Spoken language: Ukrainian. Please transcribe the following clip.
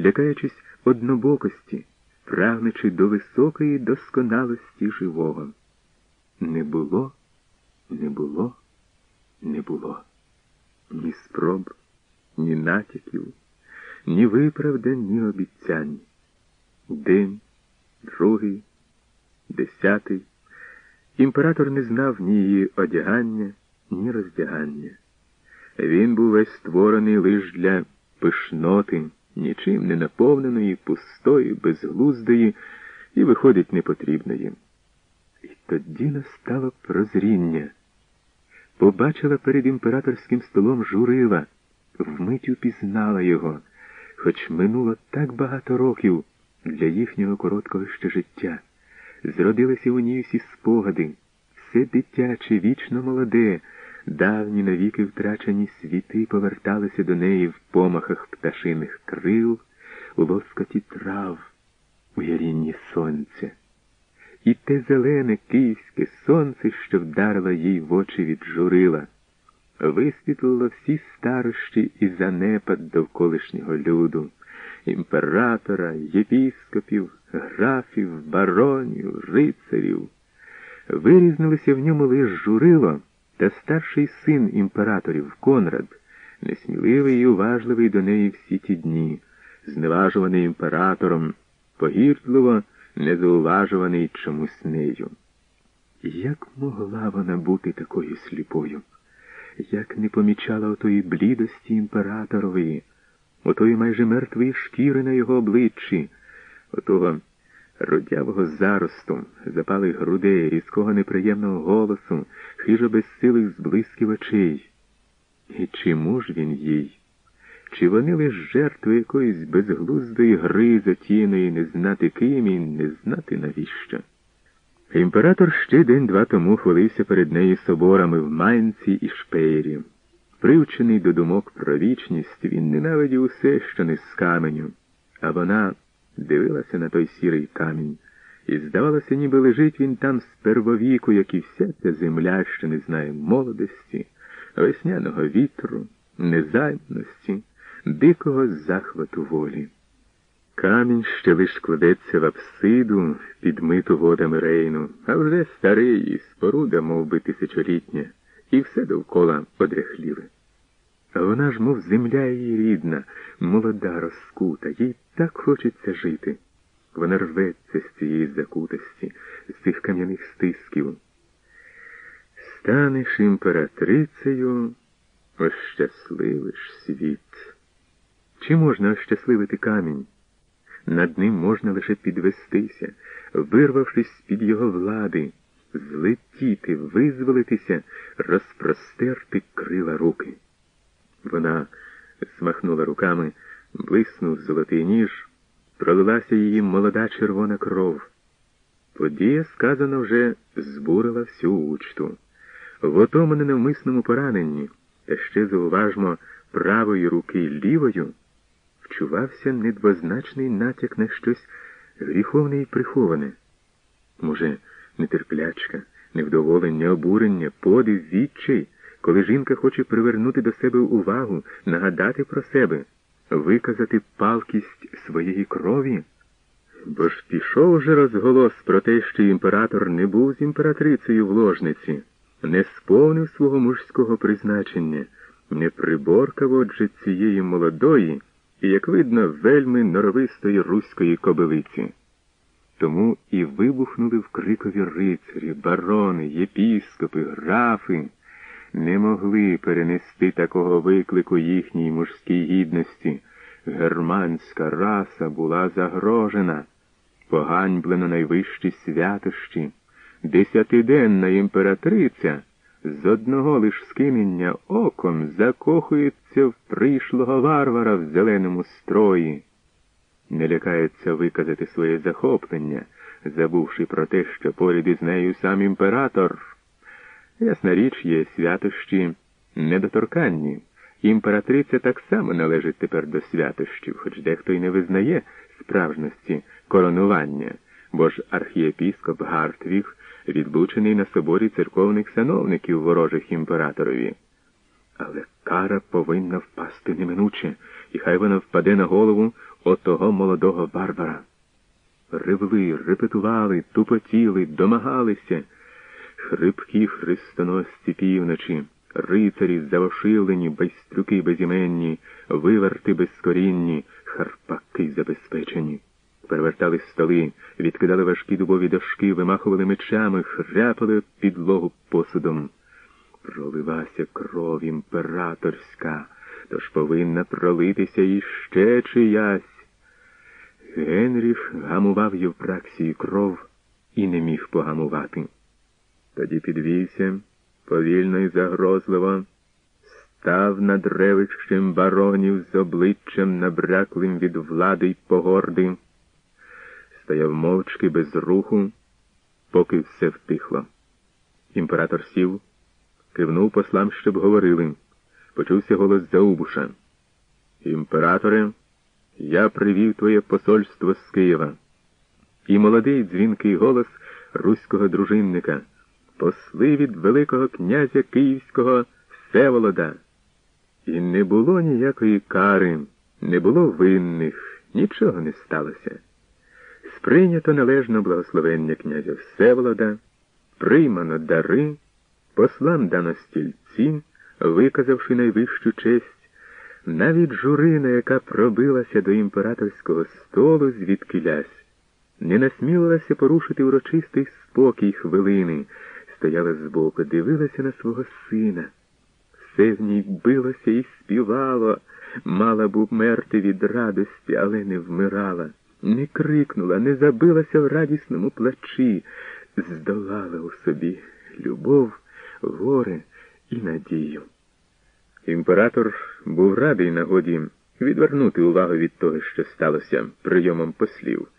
лякаючись однобокості, прагнучи до високої досконалості живого. Не було, не було, не було ні спроб, ні натяків, ні виправдань, ні обіцянь. День, другий, десятий. Імператор не знав ні її одягання, ні роздягання. Він був весь створений лише для пишноти, нічим не наповненої, пустої, безглуздої і, виходить, непотрібної. І тоді настало прозріння. Побачила перед імператорським столом журила, вмить упізнала його, хоч минуло так багато років для їхнього короткого ще життя. Зродилися у ній всі спогади, все дитяче, вічно молоде, давні навіки втрачені світи поверталися до неї в помахах пташиних крил, у лоскоті трав, у ярінні сонця. І те зелене київське сонце, що вдарило їй в очі від журила, висвітлило всі старощі і занепад довколишнього люду, імператора, єпіскопів, графів, баронів, рицарів. Вирізнилися в ньому лише журило та старший син імператорів Конрад, несміливий і уважливий до неї всі ті дні, зневажуваний імператором, погірдливо незауважуваний чомусь нею. Як могла вона бути такою сліпою, як не помічала отої блідості імператорової, отої майже мертвої шкіри на його обличчі, отого родявого заросту, запалих грудей, різкого неприємного голосу, хижо безсилих зблисків очей. І чому ж він їй? Чи вони лиш жертви якоїсь безглуздої гри затіяної не знати ким і не знати навіщо? Імператор ще день-два тому хвалився перед нею соборами в Майнці і Шпеєрі. Привчений до думок про вічність, він ненавидів усе, що не з каменю, а вона дивилася на той сірий камінь, і здавалося, ніби лежить він там з первовіку, як і вся ця земля, що не знає молодості, весняного вітру, незаймності дикого захвату волі. Камінь ще лиш кладеться в апсиду, підмиту водами рейну, а вже старий і споруда, мов би, тисячолітня, і все довкола одряхліве. Вона ж, мов земля її рідна, молода, розкута, їй так хочеться жити. Вона рветься з цієї закутості, з цих кам'яних стисків. Станеш імператрицею, ощасливиш світ. Чи можна ощасливити камінь? Над ним можна лише підвестися, вирвавшись з-під його влади, злетіти, визволитися, розпростерти крила руки. Вона змахнула руками, блиснув золотий ніж, пролилася її молода червона кров. Подія, сказано, вже збурила всю учту. В отому ненавмисному пораненні, та ще зауважмо правої руки лівою вчувався недвозначний натяк на щось гріховне і приховане. Може, нетерплячка, невдоволення, обурення, подив, відчай, коли жінка хоче привернути до себе увагу, нагадати про себе, виказати палкість своєї крові. Бо ж пішов уже розголос про те, що імператор не був з імператрицею в ложниці, не сповнив свого мужського призначення, не приборкав отже цієї молодої і, як видно, вельми норовистої руської кобилиці. Тому і вибухнули в крикові рицарі, барони, єпіскопи, графи, не могли перенести такого виклику їхній мужській гідності. Германська раса була загрожена, поганьблено найвищі святощі, десятиденна імператриця з одного лиш скинення оком закохується в прийшлого варвара в зеленому строї, не лякається виказати своє захоплення, забувши про те, що поряд із нею сам імператор. Ясна річ, є святощі недоторканні. Імператриця так само належить тепер до святощів, хоч дехто й не визнає справжності коронування, бо ж архієпіскоп Гартвіг відлучений на соборі церковних сановників ворожих імператорові. Але кара повинна впасти неминуче, і хай вона впаде на голову отого молодого Барбара. Ревли, репетували, тупотіли, домагалися. Хрипкі хрестоносці півночі, рицарі завошилені, байстрюки безіменні, виверти безкорінні, харпаки забезпечені. Перевертали столи, відкидали важкі дубові дошки, вимахували мечами, хряпали підлогу посудом. Пролилася кров імператорська, тож повинна пролитися іще чиясь. Генріх гамував Євпраксії кров і не міг погамувати. Тоді підвівся повільно і загрозливо, став над ревищем баронів з обличчям набраклим від влади й погорди, стояв мовчки без руху, поки все втихло. Імператор сів, кивнув послам, щоб говорили. Почувся голос Заубуша. Імператоре, я привів твоє посольство з Києва. І молодий дзвінкий голос руського дружинника посли від Великого князя Київського Всеволода. І не було ніякої кари, не було винних, нічого не сталося. Сприйнято належно благословення князя Всеволода, приймано дари, послам дано стільці, виказавши найвищу честь, навіть журина, яка пробилася до імператорського столу звідкилясь, не насмілилася порушити урочистий спокій хвилини стояла збоку, дивилася на свого сина. Все в ній билося і співало, мала б умерти від радості, але не вмирала, не крикнула, не забилася в радісному плачі, здолала у собі любов, горе і надію. Імператор був радий нагоді відвернути увагу від того, що сталося прийомом послів.